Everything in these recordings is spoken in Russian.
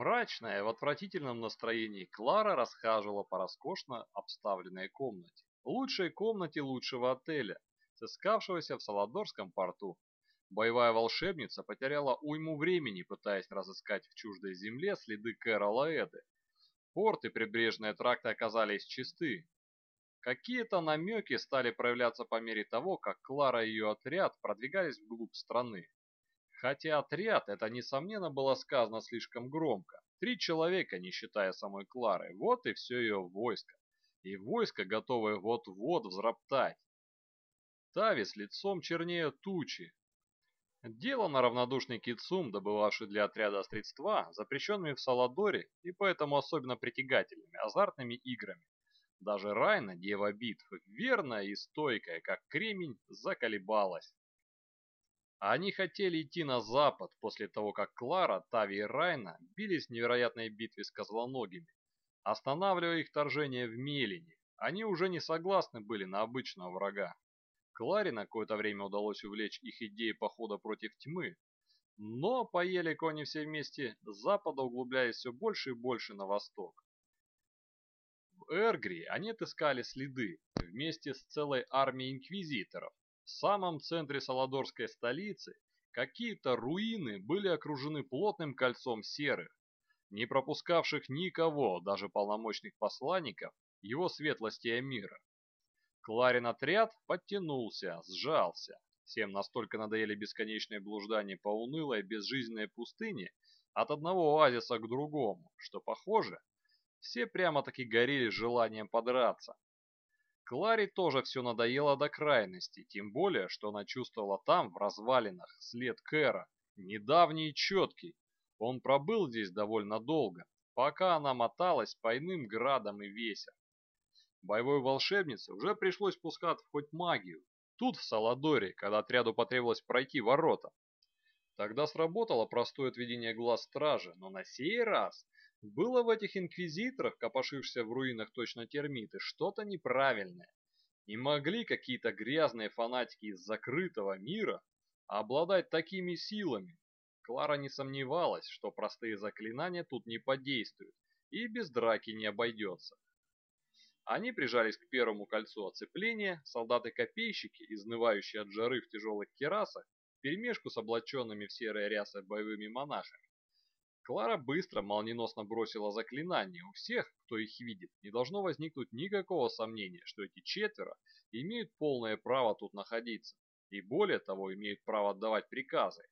Мрачная, в отвратительном настроении, Клара расхаживала по роскошно обставленной комнате. Лучшей комнате лучшего отеля, сыскавшегося в Саладорском порту. Боевая волшебница потеряла уйму времени, пытаясь разыскать в чуждой земле следы Кэрола Эды. Порт и прибрежные тракты оказались чисты. Какие-то намеки стали проявляться по мере того, как Клара и ее отряд продвигались вглубь страны. Хотя отряд, это, несомненно, было сказано слишком громко. Три человека, не считая самой Клары, вот и все ее войско. И войско, готовое вот-вот взроптать. Тави с лицом чернее тучи. Дело на равнодушный Кицум, добывавший для отряда средства, запрещенными в Саладоре и поэтому особенно притягательными, азартными играми. Даже Райна, дева битв, верная и стойкая, как кремень, заколебалась. Они хотели идти на запад после того, как Клара, Тави и Райна бились в невероятной битве с козлоногими. Останавливая их вторжение в Мелине, они уже не согласны были на обычного врага. Кларе на какое-то время удалось увлечь их идеи похода против тьмы, но поели кони все вместе с запада углубляясь все больше и больше на восток. В Эргри они отыскали следы вместе с целой армией инквизиторов, в самом центре Саладорской столицы какие-то руины были окружены плотным кольцом серых, не пропускавших никого, даже полномочных посланников, его светлости Эмира. Кларин отряд подтянулся, сжался. Всем настолько надоели бесконечные блуждания по унылой безжизненной пустыне от одного оазиса к другому, что, похоже, все прямо-таки горели желанием подраться. Кларе тоже все надоело до крайности, тем более, что она чувствовала там, в развалинах, след Кэра, недавний и четкий. Он пробыл здесь довольно долго, пока она моталась по иным градам и весям. Боевой волшебнице уже пришлось пускать в хоть магию. Тут, в Саладоре, когда отряду потребовалось пройти ворота. Тогда сработало простое отведение глаз стражи, но на сей раз было в этих инквизиторах, копошившихся в руинах точно термиты, что-то неправильное. Не могли какие-то грязные фанатики из закрытого мира обладать такими силами. Клара не сомневалась, что простые заклинания тут не подействуют и без драки не обойдется. Они прижались к первому кольцу оцепления, солдаты-копейщики, изнывающие от жары в тяжелых керасах, перемешку с облаченными в серые рясы боевыми монахами. Клара быстро, молниеносно бросила заклинание. У всех, кто их видит, не должно возникнуть никакого сомнения, что эти четверо имеют полное право тут находиться. И более того, имеют право отдавать приказы.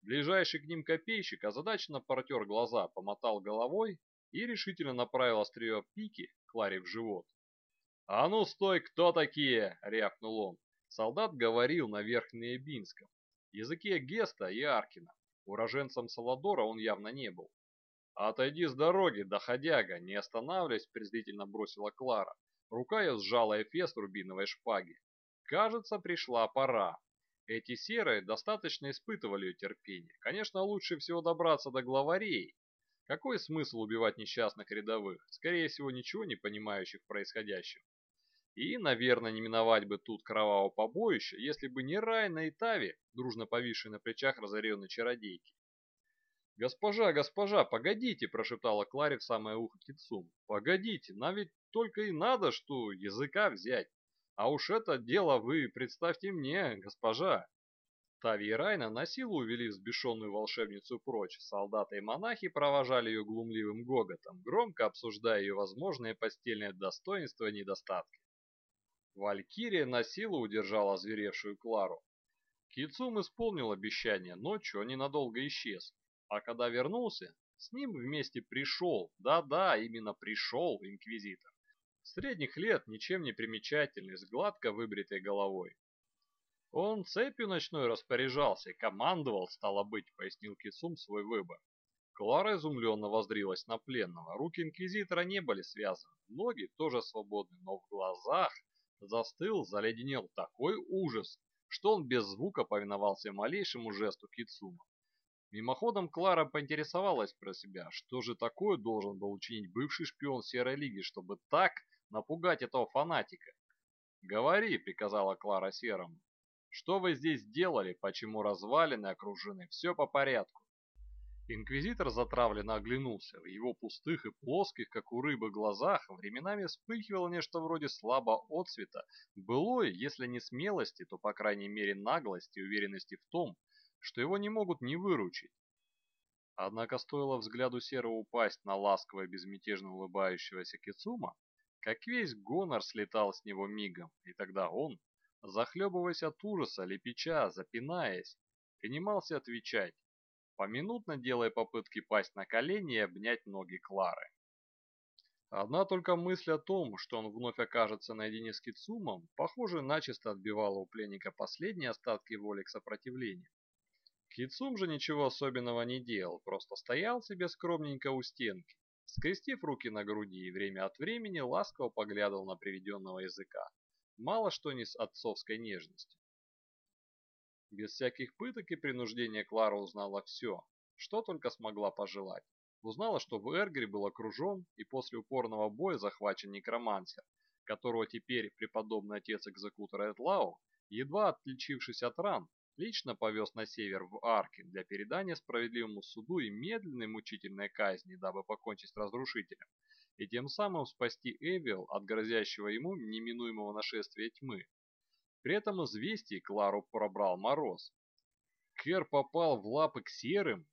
Ближайший к ним копейщик озадаченно протер глаза, помотал головой и решительно направил острие пики Кларе в живот. «А ну стой, кто такие?» — рявкнул он. Солдат говорил на верхнеебинском, языке Геста и Аркина. Уроженцем Саладора он явно не был. «Отойди с дороги, доходяга, не останавливаясь!» – презрительно бросила Клара. Рука ее сжала эфес рубиновой шпаги. Кажется, пришла пора. Эти серые достаточно испытывали ее терпение. Конечно, лучше всего добраться до главарей. Какой смысл убивать несчастных рядовых, скорее всего, ничего не понимающих в происходящем? И, наверное, не миновать бы тут кровавого побоища, если бы не Райна и Тави, дружно повисшие на плечах разоренной чародейки. «Госпожа, госпожа, погодите!» – прошептала Кларе в самое ухо Кицум. «Погодите, нам ведь только и надо, что языка взять. А уж это дело вы представьте мне, госпожа!» Тави и Райна на силу увели взбешенную волшебницу прочь. Солдаты и монахи провожали ее глумливым гоготом, громко обсуждая ее возможные постельные достоинства и недостатки. Валькирия на силу удержала озверевшую Клару. Кицум исполнил обещание, ночью он ненадолго исчез, а когда вернулся, с ним вместе пришел, да-да, именно пришел инквизитор. Средних лет, ничем не примечательный, с гладко выбритой головой. Он цепью ночной распоряжался, командовал, стало быть, пояснил Кицум свой выбор. Клара изумленно воздрилась на пленного. Руки инквизитора не были связаны, ноги тоже свободны, но в глазах застыл, заледенел такой ужас, что он без звука повиновался малейшему жесту Кицума. Мимоходом Клара поинтересовалась про себя, что же такое должен был учинить бывший шпион Серой Лиги, чтобы так напугать этого фанатика. «Говори», — приказала Клара Серому. «Что вы здесь делали? Почему развалины окружены? Все по порядку». Инквизитор затравленно оглянулся. В его пустых и плоских, как у рыбы, глазах временами вспыхивало нечто вроде слабо отцвета, былой, если не смелости, то, по крайней мере, наглости и уверенности в том, что его не могут не выручить. Однако стоило взгляду Серого упасть на ласково безмятежно улыбающегося Кицума, как весь гонор слетал с него мигом, и тогда он, захлебываясь от ужаса, лепеча, запинаясь, принимался отвечать, поминутно делая попытки пасть на колени и обнять ноги Клары. Одна только мысль о том, что он вновь окажется наедине с Кицумом, похоже, начисто отбивала у пленника последние остатки воли к сопротивлению. Кицум же ничего особенного не делал, просто стоял себе скромненько у стенки, скрестив руки на груди и время от времени ласково поглядывал на приведенного языка, мало что не с отцовской нежностью. Без всяких пыток и принуждения Клара узнала все, что только смогла пожелать. Узнала, что в Эргре был окружен и после упорного боя захвачен некромансер, которого теперь преподобный отец-экзекутор Этлау, едва отличившись от ран, лично повез на север в Аркин для передания справедливому суду и медленной мучительной казни, дабы покончить с разрушителем, и тем самым спасти Эвил от грозящего ему неминуемого нашествия тьмы. При этом известии Клару пробрал мороз. Кэр попал в лапы к серым.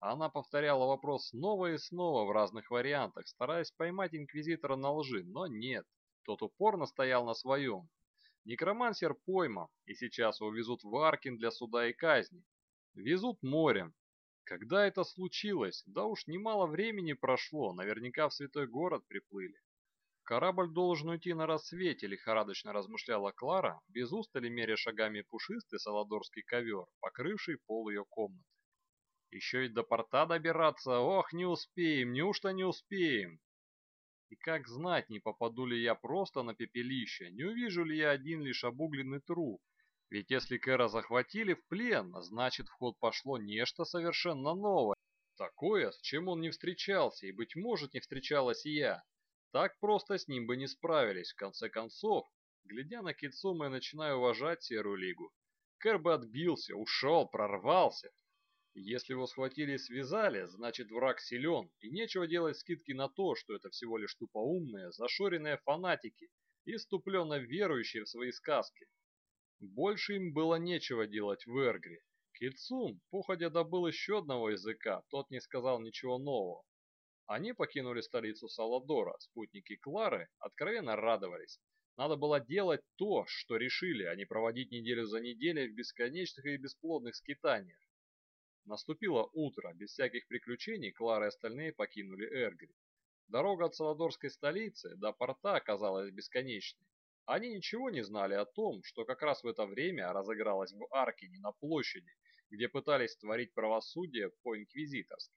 Она повторяла вопрос снова и снова в разных вариантах, стараясь поймать Инквизитора на лжи, но нет. Тот упорно стоял на своем. Некромансер пойман, и сейчас его везут в Аркин для суда и казни. Везут морем. Когда это случилось? Да уж немало времени прошло, наверняка в святой город приплыли. Корабль должен уйти на рассвете, лихорадочно размышляла Клара, без устали меря шагами пушистый саладорский ковер, покрывший пол ее комнаты. Еще и до порта добираться, ох, не успеем, неужто не успеем? И как знать, не попаду ли я просто на пепелище, не увижу ли я один лишь обугленный труп? Ведь если Кэра захватили в плен, значит в ход пошло нечто совершенно новое. Такое, с чем он не встречался, и, быть может, не встречалась и я. Так просто с ним бы не справились. В конце концов, глядя на Кицума, я начинаю уважать Серую Лигу. Кэр бы отбился, ушел, прорвался. Если его схватили и связали, значит враг силен, и нечего делать скидки на то, что это всего лишь тупоумные, зашоренные фанатики, иступленно верующие в свои сказки. Больше им было нечего делать в Эргре. Кицум, походя добыл еще одного языка, тот не сказал ничего нового. Они покинули столицу Саладора, спутники Клары откровенно радовались. Надо было делать то, что решили, а не проводить неделю за неделей в бесконечных и бесплодных скитаниях. Наступило утро, без всяких приключений Клара и остальные покинули Эргри. Дорога от Саладорской столицы до порта оказалась бесконечной. Они ничего не знали о том, что как раз в это время разыгралось в Аркине на площади, где пытались творить правосудие по-инквизиторски.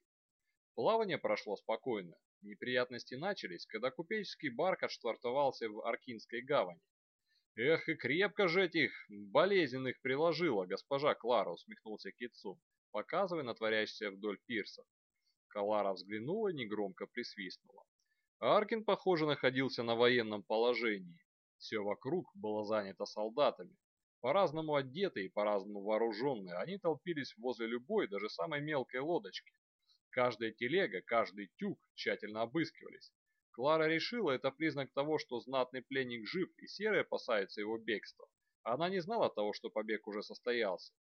Плавание прошло спокойно. Неприятности начались, когда купеческий барк отштвартовался в Аркинской гавани. «Эх, и крепко же этих болезненных приложила госпожа Клара», усмехнулся Китсу, показывая на вдоль пирса. Клара взглянула и негромко присвистнула. Аркин, похоже, находился на военном положении. Все вокруг было занято солдатами. По-разному одетые и по-разному вооруженные, они толпились возле любой, даже самой мелкой лодочки. Каждая телега, каждый тюк тщательно обыскивались. Клара решила, это признак того, что знатный пленник жив и Серый опасается его бегства. Она не знала того, что побег уже состоялся.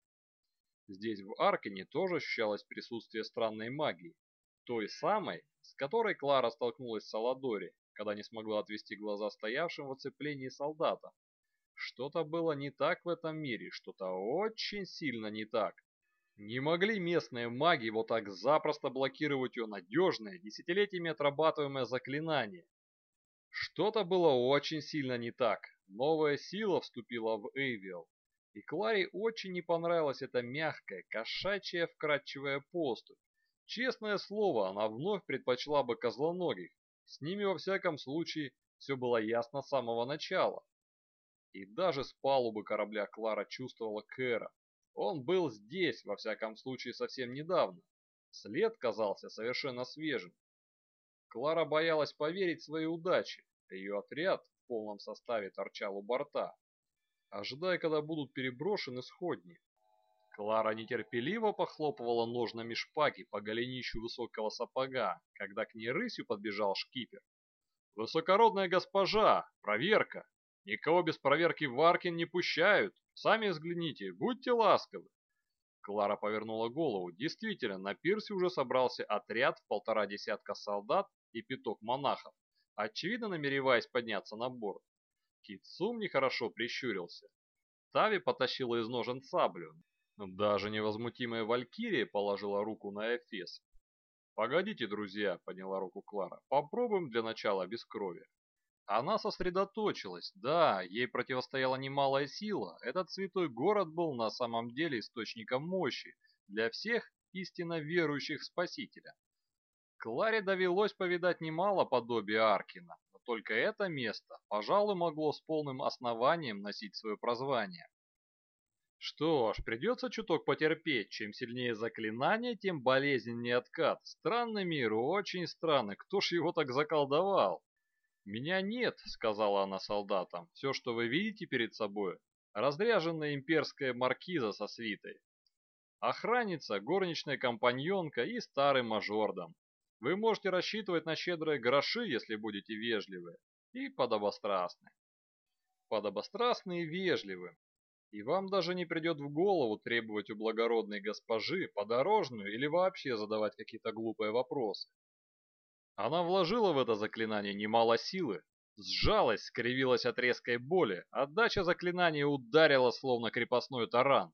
Здесь, в Аркине, тоже ощущалось присутствие странной магии. Той самой, с которой Клара столкнулась в Саладоре, когда не смогла отвести глаза стоявшим в оцеплении солдата. Что-то было не так в этом мире, что-то очень сильно не так. Не могли местные маги вот так запросто блокировать ее надежное, десятилетиями отрабатываемое заклинание. Что-то было очень сильно не так. Новая сила вступила в Эйвиал. И Кларе очень не понравилась эта мягкая, кошачья, вкрадчивая поступь. Честное слово, она вновь предпочла бы козлоногих. С ними во всяком случае все было ясно с самого начала. И даже с палубы корабля Клара чувствовала Кэра, он был здесь, во всяком случае, совсем недавно. След казался совершенно свежим. Клара боялась поверить своей удаче. Ее отряд в полном составе торчал у борта, ожидая, когда будут переброшены сходни. Клара нетерпеливо похлопывала ножнами шпаги по голенищу высокого сапога, когда к ней рысью подбежал шкипер. «Высокородная госпожа! Проверка! Никого без проверки в Аркин не пущают! Сами взгляните, будьте ласковы!» Клара повернула голову. Действительно, на пирсе уже собрался отряд в полтора десятка солдат и пяток монахов, очевидно намереваясь подняться на борт. Китсум нехорошо прищурился. Тави потащила из ножен саблю, даже невозмутимая Валькирия положила руку на Эфес. «Погодите, друзья», — подняла руку Клара, — «попробуем для начала без крови». Она сосредоточилась. Да, ей противостояла немалая сила. Этот святой город был на самом деле источником мощи для всех истинно верующих Спасителя. Кларе довелось повидать немало подобия Аркина, но только это место, пожалуй, могло с полным основанием носить свое прозвание. Что ж, придется чуток потерпеть. Чем сильнее заклинание, тем болезненнее откат. Странный мир, очень странный. Кто ж его так заколдовал? «Меня нет», — сказала она солдатам. «Все, что вы видите перед собой, разряженная имперская маркиза со свитой. Охранница, горничная компаньонка и старый мажордом. Вы можете рассчитывать на щедрые гроши, если будете вежливы и подобострастны. Подобострастны и вежливы. И вам даже не придет в голову требовать у благородной госпожи подорожную или вообще задавать какие-то глупые вопросы. Она вложила в это заклинание немало силы, сжалась, скривилась от резкой боли, отдача заклинания ударила словно крепостной таран.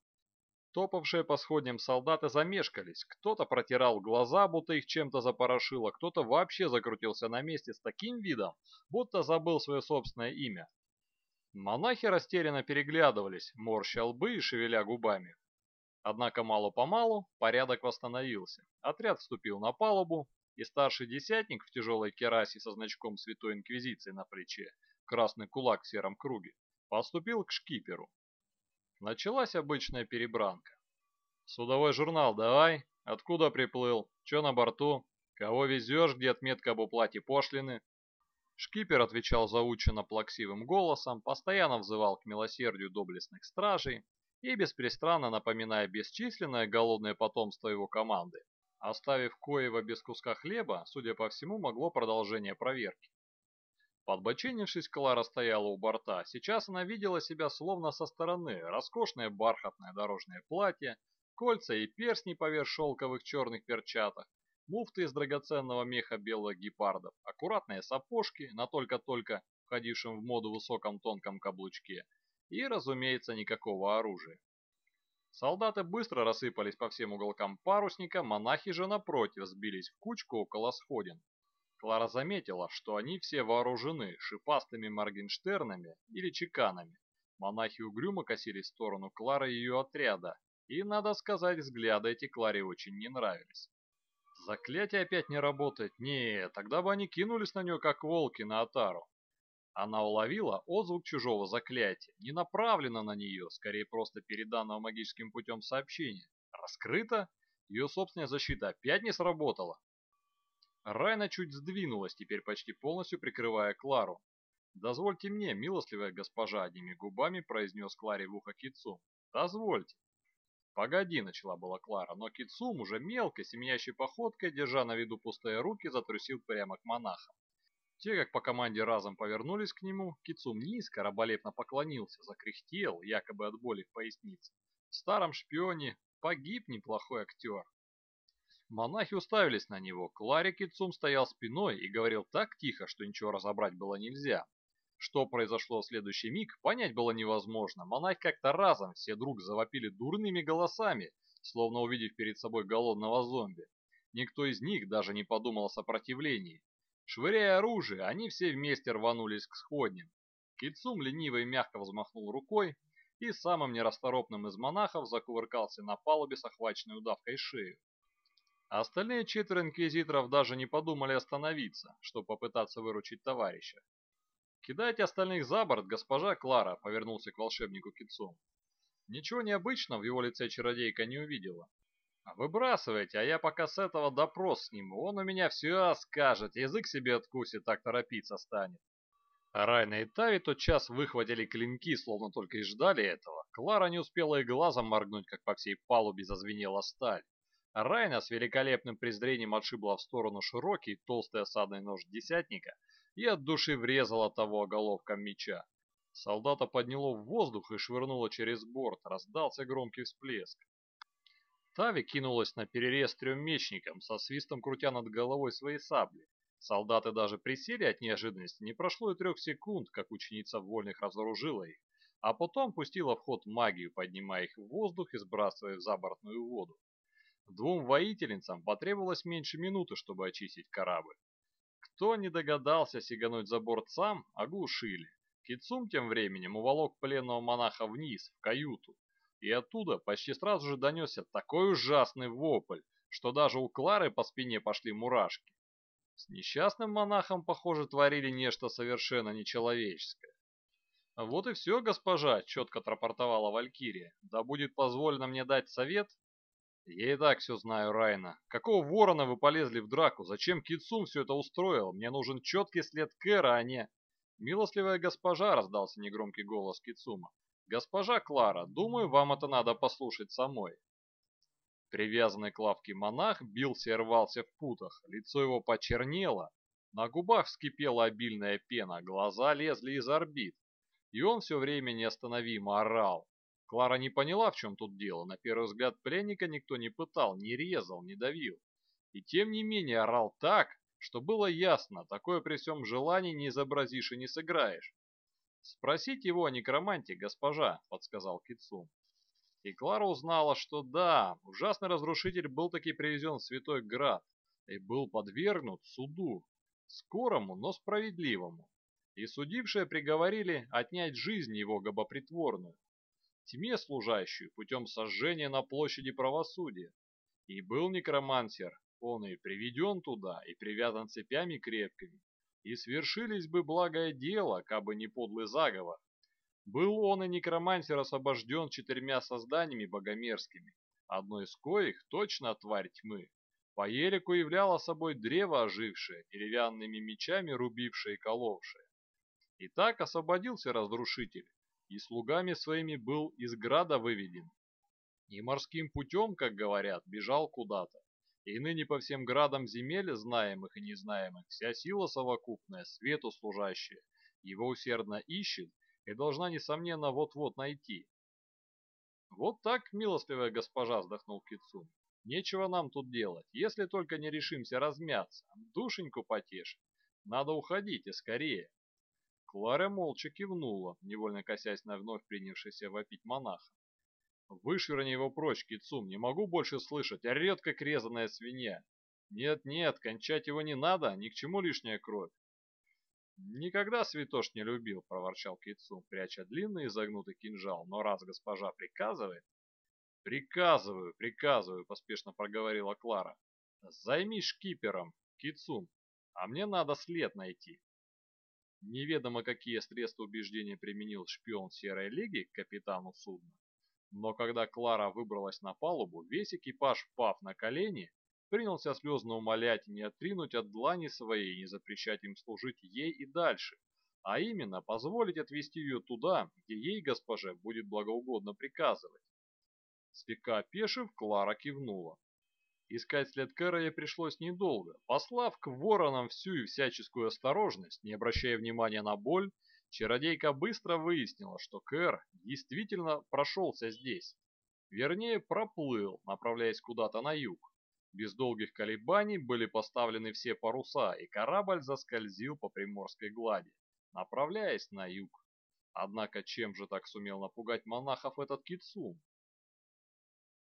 Топавшие по сходням солдаты замешкались, кто-то протирал глаза, будто их чем-то запорошило, кто-то вообще закрутился на месте с таким видом, будто забыл свое собственное имя. Монахи растерянно переглядывались, морща лбы и шевеля губами. Однако мало-помалу порядок восстановился. Отряд вступил на палубу, и старший десятник в тяжелой керасе со значком Святой Инквизиции на плече, красный кулак в сером круге, поступил к шкиперу. Началась обычная перебранка. «Судовой журнал давай. Откуда приплыл? Че на борту? Кого везешь? Где отметка об уплате пошлины?» Шкипер отвечал заученно плаксивым голосом, постоянно взывал к милосердию доблестных стражей и беспрестанно напоминая бесчисленное голодное потомство его команды. Оставив Коева без куска хлеба, судя по всему, могло продолжение проверки. Подбоченившись, Клара стояла у борта. Сейчас она видела себя словно со стороны. Роскошное бархатное дорожное платье, кольца и перстни поверх шелковых черных перчаток, муфты из драгоценного меха белых гепардов, аккуратные сапожки на только-только входившем в моду высоком тонком каблучке и, разумеется, никакого оружия. Солдаты быстро рассыпались по всем уголкам парусника, монахи же напротив сбились в кучку около сходин. Клара заметила, что они все вооружены шипастыми моргенштернами или чеканами. Монахи угрюмо косили в сторону Клары и ее отряда, и, надо сказать, взгляды эти Кларе очень не нравились. Заклятие опять не работает? Не, тогда бы они кинулись на нее, как волки на отару. Она уловила отзвук чужого заклятия, не направлено на нее, скорее просто переданного магическим путем сообщения. Раскрыто? Ее собственная защита опять не сработала. Райна чуть сдвинулась, теперь почти полностью прикрывая Клару. «Дозвольте мне, милостливая госпожа», — одними губами произнес Кларе в ухо Китсу. «Дозвольте». «Погоди», — начала была Клара, но Китсум уже мелко, семенящей походкой, держа на виду пустые руки, затрусил прямо к монахам. Те, как по команде разом повернулись к нему, Китсум низко, раболепно поклонился, закряхтел, якобы от боли в пояснице. В старом шпионе погиб неплохой актер. Монахи уставились на него. Кларе Китсум стоял спиной и говорил так тихо, что ничего разобрать было нельзя. Что произошло в следующий миг, понять было невозможно. Монах как-то разом все друг завопили дурными голосами, словно увидев перед собой голодного зомби. Никто из них даже не подумал о сопротивлении. Швыряя оружие, они все вместе рванулись к сходням. Кицум лениво и мягко взмахнул рукой и самым нерасторопным из монахов закувыркался на палубе с охваченной удавкой шею. Остальные четверо инквизиторов даже не подумали остановиться, чтобы попытаться выручить товарища. «Кидайте остальных за борт, госпожа Клара», — повернулся к волшебнику Китсу. Ничего необычного в его лице чародейка не увидела. «Выбрасывайте, а я пока с этого допрос сниму. Он у меня все скажет, язык себе откусит, так торопиться станет». Райна и Тави тотчас выхватили клинки, словно только и ждали этого. Клара не успела и глазом моргнуть, как по всей палубе зазвенела сталь. Райна с великолепным презрением отшибла в сторону широкий, толстый осадный нож десятника и от души врезала того оголовком меча. Солдата подняло в воздух и швырнуло через борт, раздался громкий всплеск. Тави кинулась на перерез трем мечникам, со свистом крутя над головой свои сабли. Солдаты даже присели от неожиданности, не прошло и трех секунд, как ученица вольных разоружила их, а потом пустила в ход магию, поднимая их в воздух и сбрасывая в забортную воду. Двум воительницам потребовалось меньше минуты, чтобы очистить корабль. Кто не догадался сигануть за борт сам, оглушили. Кицум тем временем уволок пленного монаха вниз, в каюту, и оттуда почти сразу же донесся такой ужасный вопль, что даже у Клары по спине пошли мурашки. С несчастным монахом, похоже, творили нечто совершенно нечеловеческое. «Вот и все, госпожа», — четко отрапортовала Валькирия. «Да будет позволено мне дать совет?» «Я и так все знаю, Райна. Какого ворона вы полезли в драку? Зачем Кицум все это устроил? Мне нужен четкий след Кэра, а не...» «Милостливая госпожа», — раздался негромкий голос Кицума. «Госпожа Клара, думаю, вам это надо послушать самой». Привязанный к лавке монах бился и рвался в путах, лицо его почернело, на губах вскипела обильная пена, глаза лезли из орбит, и он все время неостановимо орал. Клара не поняла, в чем тут дело. На первый взгляд пленника никто не пытал, не резал, не давил. И тем не менее орал так, что было ясно, такое при всем желании не изобразишь и не сыграешь. «Спросите его о некроманте, госпожа», — подсказал Кицум. И Клара узнала, что да, ужасный разрушитель был таки привезен в Святой Град и был подвергнут суду, скорому, но справедливому. И судившие приговорили отнять жизнь его гобопритворную, тьме служащую путем сожжения на площади правосудия. И был некромансер, он и приведен туда, и привязан цепями крепкими, и свершились бы благое дело, кабы не подлый заговор, был он и некромантер освобожден четырьмя созданиями богомерзкими, одно из коих точно тварь тьмы. По елику являло собой древо ожившее, деревянными мечами рубившее и коловшее. И так освободился разрушитель, и слугами своими был из града выведен. И морским путем, как говорят, бежал куда-то. И ныне по всем градам земель, знаемых и незнаемых, вся сила совокупная, свету служащая, его усердно ищет и должна, несомненно, вот-вот найти. «Вот так, милостливая госпожа», — вздохнул Кицун. «Нечего нам тут делать, если только не решимся размяться, душеньку потешим. Надо уходить и скорее». Клара молча кивнула, невольно косясь на вновь принявшийся вопить монаха. «Вышвырни его прочь, Кицум, не могу больше слышать, орет, как резаная свинья. Нет-нет, кончать его не надо, ни к чему лишняя кровь. «Никогда святош не любил», — проворчал Кицун, пряча длинный изогнутый кинжал. «Но раз госпожа приказывает...» «Приказываю, приказываю», — поспешно проговорила Клара. «Займись шкипером, Кицун, а мне надо след найти». Неведомо, какие средства убеждения применил шпион Серой Лиги к капитану судна, но когда Клара выбралась на палубу, весь экипаж, впав на колени, принялся слезно умолять не отринуть от длани своей и не запрещать им служить ей и дальше, а именно позволить отвести ее туда, где ей, госпоже, будет благоугодно приказывать. Слегка опешив, Клара кивнула. Искать след Кэра ей пришлось недолго. Послав к воронам всю и всяческую осторожность, не обращая внимания на боль, чародейка быстро выяснила, что Кэр действительно прошелся здесь. Вернее, проплыл, направляясь куда-то на юг. Без долгих колебаний были поставлены все паруса, и корабль заскользил по приморской глади, направляясь на юг. Однако чем же так сумел напугать монахов этот кицум?